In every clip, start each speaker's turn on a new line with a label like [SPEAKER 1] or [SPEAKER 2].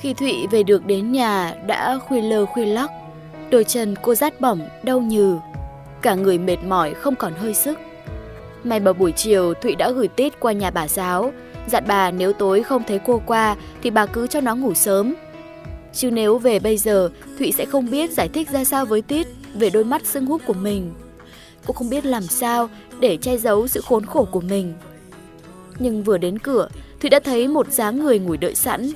[SPEAKER 1] Khi Thụy về được đến nhà đã khuya lơ khuya lắc, đôi chân cô rát bỏng, đau nhừ. Cả người mệt mỏi không còn hơi sức. May mà buổi chiều Thụy đã gửi tít qua nhà bà giáo, dặn bà nếu tối không thấy cô qua thì bà cứ cho nó ngủ sớm. Chứ nếu về bây giờ, Thụy sẽ không biết giải thích ra sao với Tít về đôi mắt sưng húp của mình. Cô không biết làm sao để che giấu sự khốn khổ của mình. Nhưng vừa đến cửa, Thụy đã thấy một dáng người ngồi đợi sẵn.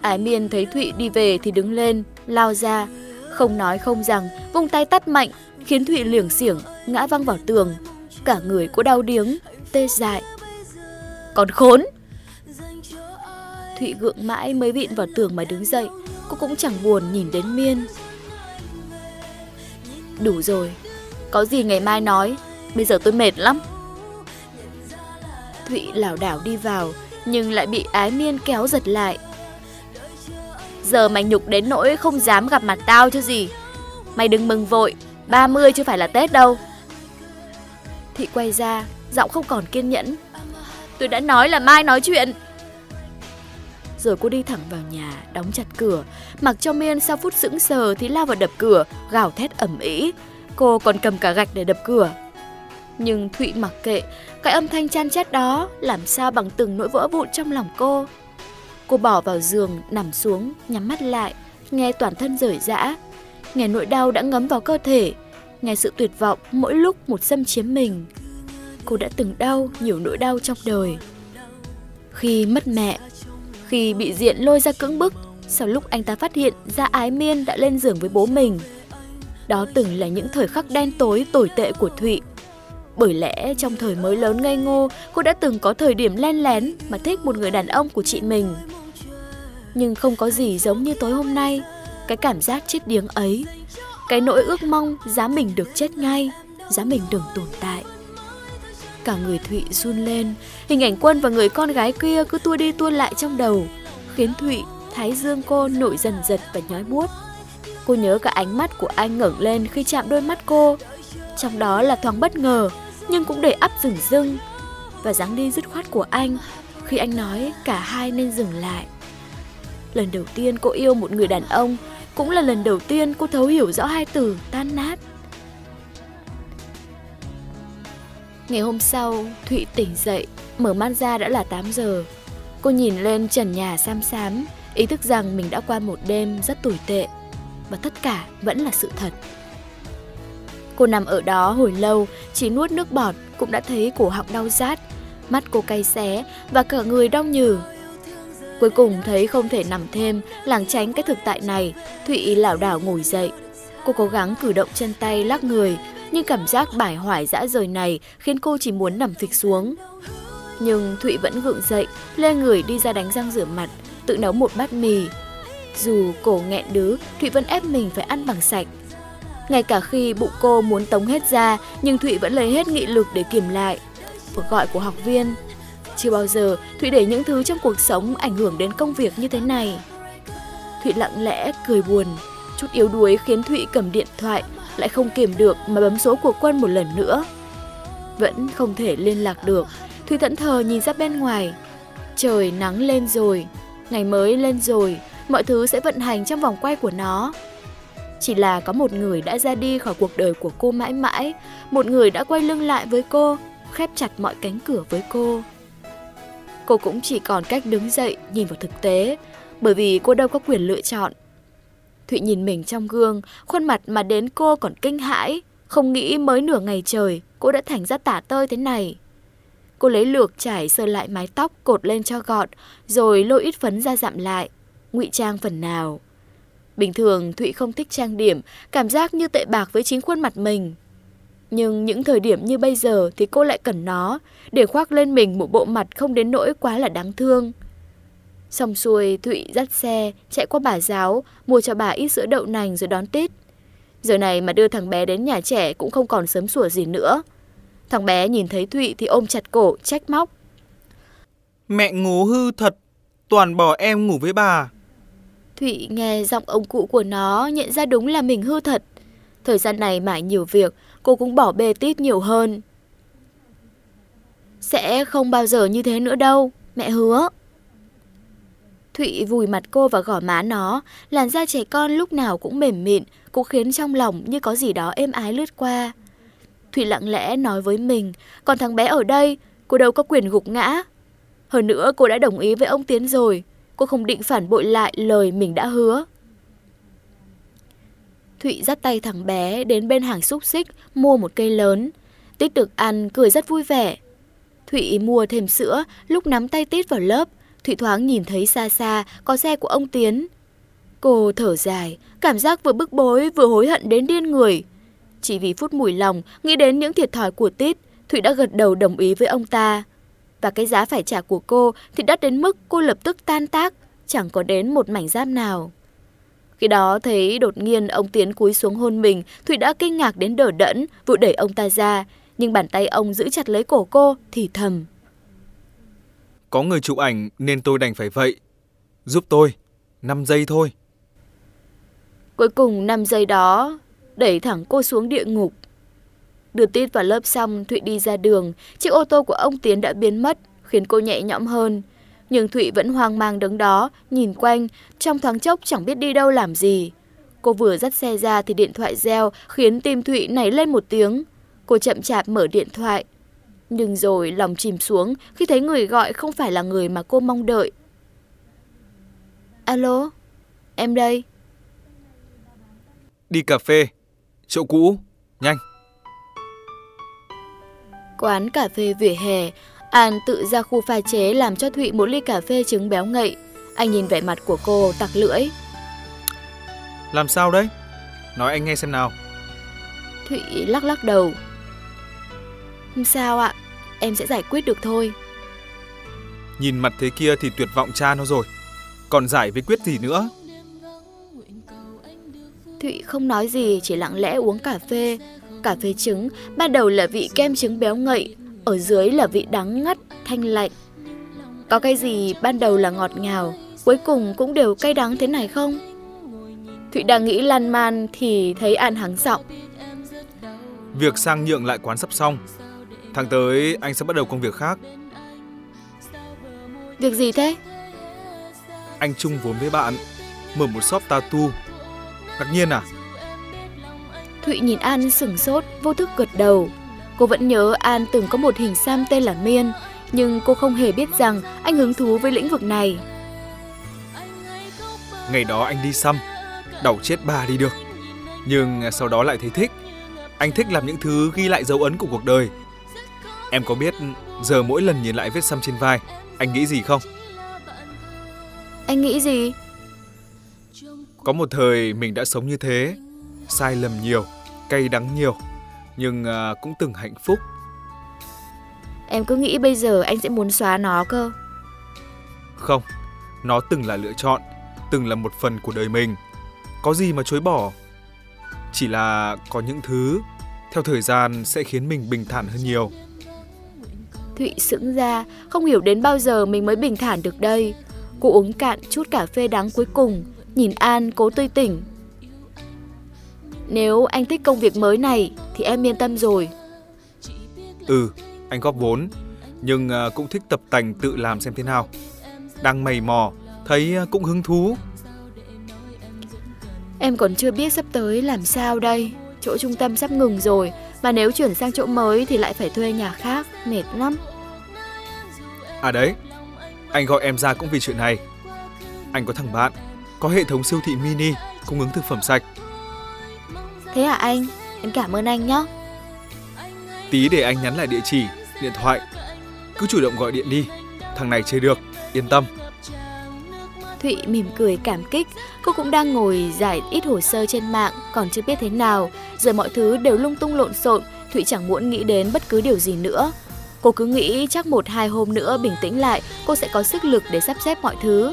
[SPEAKER 1] Ái Miên thấy Thụy đi về thì đứng lên, lao ra, không nói không rằng, vung tay tắt mạnh, khiến Thụy liểng xiểng, ngã văng vào tường. Cả người cô đau điếng, tê dại. Còn khốn! Thụy gượng mãi mới vịn vào tường mà đứng dậy, cô cũng chẳng buồn nhìn đến Miên. Đủ rồi, có gì ngày mai nói, bây giờ tôi mệt lắm. Thụy lảo đảo đi vào, nhưng lại bị ái miên kéo giật lại. Giờ mày nhục đến nỗi không dám gặp mặt tao chứ gì. Mày đừng mừng vội, 30 chứ phải là Tết đâu. thị quay ra, giọng không còn kiên nhẫn. Tôi đã nói là mai nói chuyện. Rồi cô đi thẳng vào nhà, đóng chặt cửa. Mặc cho miên sau phút sững sờ thì lao vào đập cửa, gào thét ẩm ĩ. Cô còn cầm cả gạch để đập cửa. Nhưng Thụy mặc kệ, cái âm thanh chan chát đó làm sao bằng từng nỗi vỡ vụn trong lòng cô. Cô bỏ vào giường, nằm xuống, nhắm mắt lại, nghe toàn thân rời rã. Nghe nỗi đau đã ngấm vào cơ thể, nghe sự tuyệt vọng mỗi lúc một xâm chiếm mình. Cô đã từng đau nhiều nỗi đau trong đời. Khi mất mẹ, khi bị diện lôi ra cưỡng bức, sau lúc anh ta phát hiện ra ái miên đã lên giường với bố mình. Đó từng là những thời khắc đen tối tồi tệ của Thụy. Bởi lẽ trong thời mới lớn ngây ngô, cô đã từng có thời điểm len lén mà thích một người đàn ông của chị mình. Nhưng không có gì giống như tối hôm nay, cái cảm giác chết điếng ấy. Cái nỗi ước mong giá mình được chết ngay, giá mình đừng tồn tại. Cả người Thụy run lên, hình ảnh quân và người con gái kia cứ tua đi tua lại trong đầu, khiến Thụy, thái dương cô nổi dần giật và nhói buốt. Cô nhớ cả ánh mắt của anh ngẩng lên khi chạm đôi mắt cô. Trong đó là thoáng bất ngờ, nhưng cũng đầy ắp rừng rưng. Và dáng đi dứt khoát của anh khi anh nói cả hai nên dừng lại. Lần đầu tiên cô yêu một người đàn ông, cũng là lần đầu tiên cô thấu hiểu rõ hai từ tan nát. Ngày hôm sau, Thụy tỉnh dậy, mở mắt ra đã là 8 giờ. Cô nhìn lên trần nhà xám xám, ý thức rằng mình đã qua một đêm rất tồi tệ. Và tất cả vẫn là sự thật. Cô nằm ở đó hồi lâu, chỉ nuốt nước bọt cũng đã thấy cổ họng đau rát, mắt cô cay xé và cả người đau nhừ. Cuối cùng thấy không thể nằm thêm, lảng tránh cái thực tại này, Thụy lảo đảo ngồi dậy. Cô cố gắng cử động chân tay lắc người, nhưng cảm giác bải hoải dã rời này khiến cô chỉ muốn nằm phịch xuống. Nhưng Thụy vẫn gượng dậy, lê người đi ra đánh răng rửa mặt, tự nấu một bát mì. Dù cổ nghẹn đứ, Thụy vẫn ép mình phải ăn bằng sạch. Ngay cả khi bụng cô muốn tống hết ra, nhưng Thụy vẫn lấy hết nghị lực để kiềm lại. Cuộc gọi của học viên. Chưa bao giờ Thụy để những thứ trong cuộc sống ảnh hưởng đến công việc như thế này. Thụy lặng lẽ, cười buồn. Chút yếu đuối khiến Thụy cầm điện thoại, lại không kiềm được mà bấm số của Quân một lần nữa. Vẫn không thể liên lạc được, Thụy thẫn thờ nhìn ra bên ngoài. Trời nắng lên rồi, ngày mới lên rồi, mọi thứ sẽ vận hành trong vòng quay của nó. Chỉ là có một người đã ra đi khỏi cuộc đời của cô mãi mãi, một người đã quay lưng lại với cô, khép chặt mọi cánh cửa với cô. Cô cũng chỉ còn cách đứng dậy nhìn vào thực tế, bởi vì cô đâu có quyền lựa chọn. Thụy nhìn mình trong gương, khuôn mặt mà đến cô còn kinh hãi, không nghĩ mới nửa ngày trời cô đã thành ra tả tơi thế này. Cô lấy lược trải sơ lại mái tóc cột lên cho gọn, rồi lôi ít phấn ra dặm lại, ngụy trang phần nào. Bình thường Thụy không thích trang điểm, cảm giác như tệ bạc với chính khuôn mặt mình. Nhưng những thời điểm như bây giờ thì cô lại cần nó, để khoác lên mình một bộ mặt không đến nỗi quá là đáng thương. Xong xuôi, Thụy dắt xe, chạy qua bà giáo, mua cho bà ít sữa đậu nành rồi đón Tết. Giờ này mà đưa thằng bé đến nhà trẻ cũng không còn sớm sủa gì nữa. Thằng bé nhìn thấy Thụy thì ôm chặt cổ, trách móc.
[SPEAKER 2] Mẹ ngố hư thật, toàn bỏ em ngủ với bà.
[SPEAKER 1] Thụy nghe giọng ông cụ của nó nhận ra đúng là mình hư thật. Thời gian này mãi nhiều việc, cô cũng bỏ bê tít nhiều hơn. Sẽ không bao giờ như thế nữa đâu, mẹ hứa. Thụy vùi mặt cô và gõ má nó, làn da trẻ con lúc nào cũng mềm mịn, cũng khiến trong lòng như có gì đó êm ái lướt qua. Thụy lặng lẽ nói với mình, còn thằng bé ở đây, cô đâu có quyền gục ngã. Hơn nữa cô đã đồng ý với ông Tiến rồi, cô không định phản bội lại lời mình đã hứa. Thụy dắt tay thằng bé đến bên hàng xúc xích mua một cây lớn. Tít được ăn, cười rất vui vẻ. Thụy mua thêm sữa, lúc nắm tay Tít vào lớp, Thụy thoáng nhìn thấy xa xa có xe của ông Tiến. Cô thở dài, cảm giác vừa bức bối vừa hối hận đến điên người. Chỉ vì phút mùi lòng, nghĩ đến những thiệt thòi của Tít, Thụy đã gật đầu đồng ý với ông ta. Và cái giá phải trả của cô thì đắt đến mức cô lập tức tan tác, chẳng có đến một mảnh giáp nào. Khi đó thấy đột nhiên ông Tiến cúi xuống hôn mình, Thụy đã kinh ngạc đến đờ đẫn, vội đẩy ông ta ra. Nhưng bàn tay ông giữ chặt lấy cổ cô, thì thầm.
[SPEAKER 2] Có người chụp ảnh nên tôi đành phải vậy. Giúp tôi, 5 giây thôi.
[SPEAKER 1] Cuối cùng 5 giây đó, đẩy thẳng cô xuống địa ngục. Đưa tít vào lớp xong, Thụy đi ra đường. Chiếc ô tô của ông Tiến đã biến mất, khiến cô nhẹ nhõm hơn. Nhưng Thụy vẫn hoang mang đứng đó, nhìn quanh, trong thoáng chốc chẳng biết đi đâu làm gì. Cô vừa dắt xe ra thì điện thoại reo, khiến tim Thụy nảy lên một tiếng. Cô chậm chạp mở điện thoại. Nhưng rồi lòng chìm xuống khi thấy người gọi không phải là người mà cô mong đợi. Alo, em đây.
[SPEAKER 2] Đi cà phê, chỗ cũ, nhanh.
[SPEAKER 1] Quán cà phê vỉa hè, An tự ra khu pha chế làm cho Thụy một ly cà phê trứng béo ngậy. Anh nhìn vẻ mặt của cô tặc lưỡi.
[SPEAKER 2] Làm sao đấy? Nói anh nghe xem nào.
[SPEAKER 1] Thụy lắc lắc đầu. Không sao ạ, em sẽ giải quyết được thôi.
[SPEAKER 2] Nhìn mặt thế kia thì tuyệt vọng cha nó rồi. Còn giải với quyết gì nữa?
[SPEAKER 1] Thụy không nói gì, chỉ lặng lẽ uống cà phê. Cà phê trứng, ban đầu là vị kem trứng béo ngậy, ở dưới là vị đắng ngắt, thanh lạnh. Có cái gì ban đầu là ngọt ngào, cuối cùng cũng đều cay đắng thế này không? Thụy đang nghĩ lan man thì thấy An hắng giọng.
[SPEAKER 2] Việc sang nhượng lại quán sắp xong. Tháng tới anh sẽ bắt đầu công việc khác.
[SPEAKER 1] Việc gì thế?
[SPEAKER 2] Anh chung vốn với bạn, mở một shop tattoo. Ngạc nhiên à?
[SPEAKER 1] Thụy nhìn An sửng sốt, vô thức gật đầu. Cô vẫn nhớ An từng có một hình xăm tên là Miên, nhưng cô không hề biết rằng anh hứng thú với lĩnh vực này.
[SPEAKER 2] Ngày đó anh đi xăm, đau chết bà đi được. Nhưng sau đó lại thấy thích. Anh thích làm những thứ ghi lại dấu ấn của cuộc đời. Em có biết giờ mỗi lần nhìn lại vết xăm trên vai, anh nghĩ gì không?
[SPEAKER 1] Anh nghĩ gì?
[SPEAKER 2] Có một thời mình đã sống như thế, sai lầm nhiều, cay đắng nhiều, nhưng à, cũng từng hạnh phúc.
[SPEAKER 1] Em cứ nghĩ bây giờ anh sẽ muốn xóa nó cơ.
[SPEAKER 2] Không, nó từng là lựa chọn, từng là một phần của đời mình. Có gì mà chối bỏ? Chỉ là có những thứ theo thời gian sẽ khiến mình bình thản hơn nhiều.
[SPEAKER 1] Thụy sững ra, không hiểu đến bao giờ mình mới bình thản được đây. Cô uống cạn chút cà phê đắng cuối cùng, nhìn An cố tươi tỉnh. Nếu anh thích công việc mới này thì em yên tâm rồi.
[SPEAKER 2] Ừ, anh góp vốn, nhưng à, cũng thích tập tành tự làm xem thế nào. Đang mày mò, thấy à, cũng hứng thú.
[SPEAKER 1] Em còn chưa biết sắp tới làm sao đây. Chỗ trung tâm sắp ngừng rồi, mà nếu chuyển sang chỗ mới thì lại phải thuê nhà khác, mệt lắm.
[SPEAKER 2] À đấy, anh gọi em ra cũng vì chuyện này. Anh có thằng bạn, có hệ thống siêu thị mini cung ứng thực phẩm sạch.
[SPEAKER 1] Thế à anh? Em cảm ơn anh nhé.
[SPEAKER 2] Tí để anh nhắn lại địa chỉ, điện thoại. Cứ chủ động gọi điện đi, thằng này chơi được, yên tâm.
[SPEAKER 1] Thụy mỉm cười cảm kích, cô cũng đang ngồi giải ít hồ sơ trên mạng, còn chưa biết thế nào. Giờ mọi thứ đều lung tung lộn xộn, Thụy chẳng muốn nghĩ đến bất cứ điều gì nữa. Cô cứ nghĩ chắc một hai hôm nữa bình tĩnh lại, cô sẽ có sức lực để sắp xếp mọi thứ.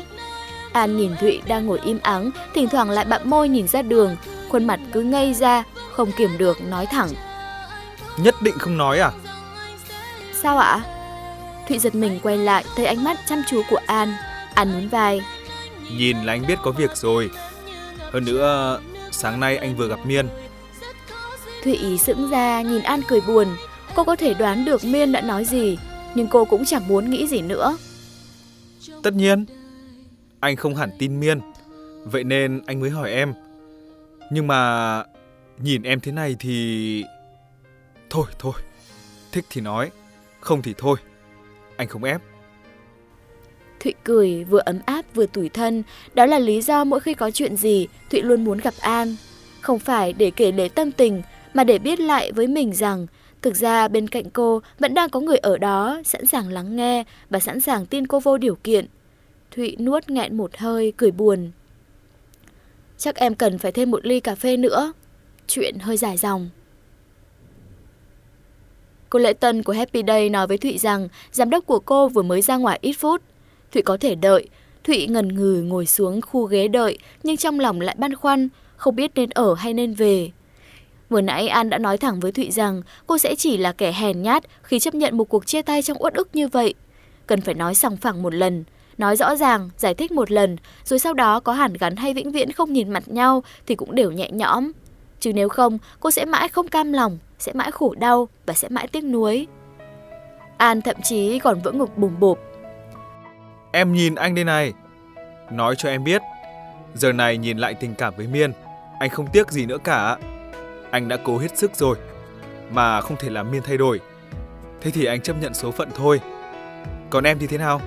[SPEAKER 1] An nhìn Thụy đang ngồi im ắng, thỉnh thoảng lại bặm môi nhìn ra đường, khuôn mặt cứ ngây ra, không kiểm được nói thẳng.
[SPEAKER 2] Nhất định không nói à?
[SPEAKER 1] Sao ạ? Thụy giật mình quay lại, thấy ánh mắt chăm chú của An. An nhún vai.
[SPEAKER 2] Nhìn là anh biết có việc rồi. Hơn nữa, sáng nay anh vừa gặp Miên.
[SPEAKER 1] Thụy sững ra nhìn An cười buồn. Cô có thể đoán được Miên đã nói gì, nhưng cô cũng chẳng muốn nghĩ gì nữa.
[SPEAKER 2] Tất nhiên. anh không hẳn tin Miên, vậy nên anh mới hỏi em. Nhưng mà nhìn em thế này thì... Thôi thôi, thích thì nói, không thì thôi, anh không ép.
[SPEAKER 1] Thụy cười vừa ấm áp vừa tủi thân, đó là lý do mỗi khi có chuyện gì, Thụy luôn muốn gặp An. Không phải để kể lể tâm tình, mà để biết lại với mình rằng thực ra bên cạnh cô vẫn đang có người ở đó, sẵn sàng lắng nghe và sẵn sàng tin cô vô điều kiện. Thụy nuốt nghẹn một hơi, cười buồn. Chắc em cần phải thêm một ly cà phê nữa. Chuyện hơi dài dòng. Cô lễ tân của Happy Day nói với Thụy rằng giám đốc của cô vừa mới ra ngoài ít phút. Thụy có thể đợi. Thụy ngần ngừ ngồi xuống khu ghế đợi nhưng trong lòng lại băn khoăn, không biết nên ở hay nên về. Vừa nãy An đã nói thẳng với Thụy rằng cô sẽ chỉ là kẻ hèn nhát khi chấp nhận một cuộc chia tay trong uất ức như vậy. Cần phải nói sòng phẳng một lần, nói rõ ràng, giải thích một lần, rồi sau đó có hàn gắn hay vĩnh viễn không nhìn mặt nhau thì cũng đều nhẹ nhõm. Chứ nếu không, cô sẽ mãi không cam lòng, sẽ mãi khổ đau và sẽ mãi tiếc nuối. An thậm chí còn vỡ ngực bùng bụp.
[SPEAKER 2] Em nhìn anh đây này. Nói cho em biết, giờ này nhìn lại tình cảm với Miên, anh không tiếc gì nữa cả. Anh đã cố hết sức rồi, mà không thể làm Miên thay đổi. Thế thì anh chấp nhận số phận thôi. Còn em thì thế nào?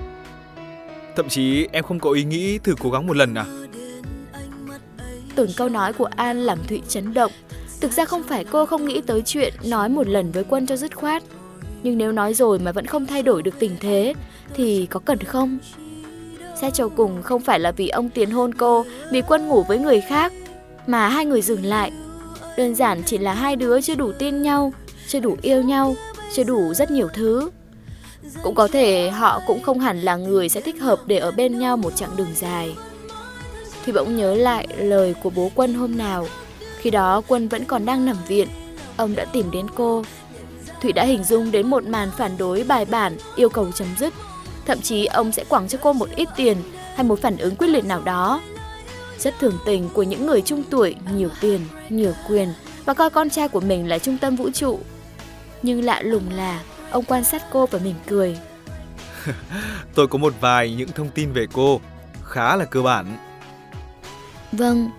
[SPEAKER 2] Thậm chí em không có ý nghĩ thử cố gắng một lần à?
[SPEAKER 1] Từng câu nói của An làm Thụy chấn động. Thực ra không phải cô không nghĩ tới chuyện nói một lần với Quân cho dứt khoát. Nhưng nếu nói rồi mà vẫn không thay đổi được tình thế, thì có cần không? Xét cho cùng không phải là vì ông tiền hôn cô, vì Quân ngủ với người khác, mà hai người dừng lại. Đơn giản chỉ là hai đứa chưa đủ tin nhau, chưa đủ yêu nhau, chưa đủ rất nhiều thứ. Cũng có thể họ cũng không hẳn là người sẽ thích hợp để ở bên nhau một chặng đường dài. Thì bỗng nhớ lại lời của bố Quân hôm nào. Khi đó Quân vẫn còn đang nằm viện, ông đã tìm đến cô. Thủy đã hình dung đến một màn phản đối bài bản, yêu cầu chấm dứt. Thậm chí ông sẽ quẳng cho cô một ít tiền hay một phản ứng quyết liệt nào đó. Rất thường tình của những người trung tuổi, nhiều tiền, nhiều quyền và coi con trai của mình là trung tâm vũ trụ. Nhưng lạ lùng là Ông quan sát cô và mỉm cười.
[SPEAKER 2] Tôi có một vài những thông tin về cô, khá là cơ bản.
[SPEAKER 1] Vâng.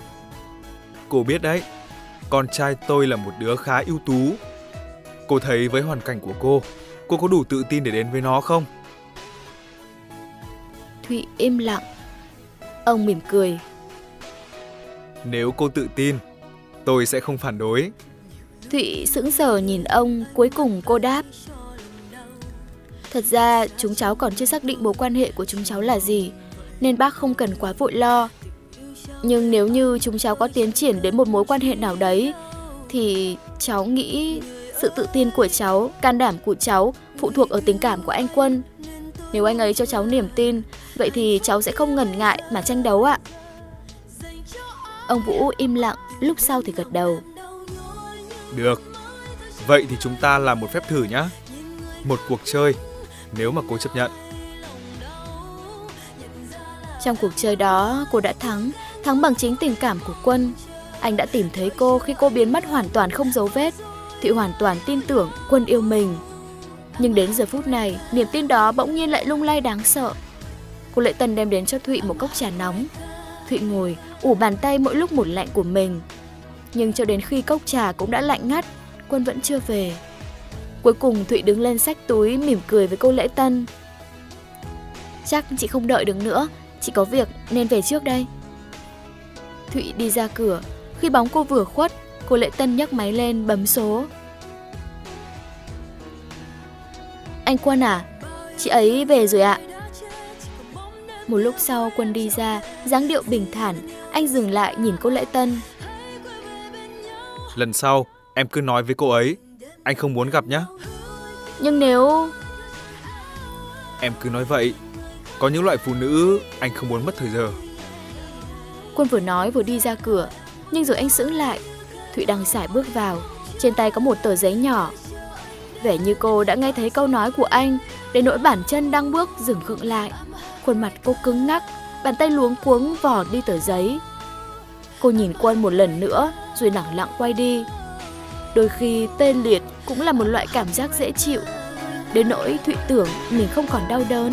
[SPEAKER 2] Cô biết đấy, con trai tôi là một đứa khá ưu tú. Cô thấy với hoàn cảnh của cô, cô có đủ tự tin để đến với nó không?
[SPEAKER 1] Thụy im lặng. Ông mỉm cười.
[SPEAKER 2] Nếu cô tự tin, tôi sẽ không phản đối.
[SPEAKER 1] Thụy sững sờ nhìn ông, cuối cùng cô đáp. Thật ra, chúng cháu còn chưa xác định mối quan hệ của chúng cháu là gì, nên bác không cần quá vội lo. Nhưng nếu như chúng cháu có tiến triển đến một mối quan hệ nào đấy, thì cháu nghĩ sự tự tin của cháu, can đảm của cháu phụ thuộc ở tình cảm của anh Quân. Nếu anh ấy cho cháu niềm tin, vậy thì cháu sẽ không ngần ngại mà tranh đấu ạ. Ông Vũ im lặng, lúc sau thì gật đầu.
[SPEAKER 2] Được, vậy thì chúng ta làm một phép thử nhé. Một cuộc chơi nếu mà cô chấp nhận.
[SPEAKER 1] Trong cuộc chơi đó, cô đã thắng, thắng bằng chính tình cảm của Quân. Anh đã tìm thấy cô khi cô biến mất hoàn toàn không dấu vết. Thụy hoàn toàn tin tưởng Quân yêu mình. Nhưng đến giờ phút này, niềm tin đó bỗng nhiên lại lung lay đáng sợ. Cô Lệ Tân đem đến cho Thụy một cốc trà nóng. Thụy ngồi, ủ bàn tay mỗi lúc một lạnh của mình. Nhưng cho đến khi cốc trà cũng đã lạnh ngắt, Quân vẫn chưa về. Cuối cùng Thụy đứng lên xách túi mỉm cười với cô lễ tân. Chắc chị không đợi được nữa, chị có việc nên về trước đây. Thụy đi ra cửa, khi bóng cô vừa khuất, cô lễ tân nhấc máy lên bấm số. Anh Quân à, chị ấy về rồi ạ. Một lúc sau Quân đi ra, dáng điệu bình thản, anh dừng lại nhìn cô lễ tân.
[SPEAKER 2] Lần sau, em cứ nói với cô ấy anh không muốn gặp nhá.
[SPEAKER 1] Nhưng nếu...
[SPEAKER 2] Em cứ nói vậy. Có những loại phụ nữ anh không muốn mất thời giờ.
[SPEAKER 1] Quân vừa nói vừa đi ra cửa, nhưng rồi anh sững lại. Thụy đang xài bước vào, trên tay có một tờ giấy nhỏ. Vẻ như cô đã nghe thấy câu nói của anh, đến nỗi bản chân đang bước dừng khựng lại. Khuôn mặt cô cứng ngắc, bàn tay luống cuống vò đi tờ giấy. Cô nhìn Quân một lần nữa, rồi lặng lặng quay đi. Đôi khi tê liệt cũng là một loại cảm giác dễ chịu. Đến nỗi Thụy tưởng mình không còn đau đớn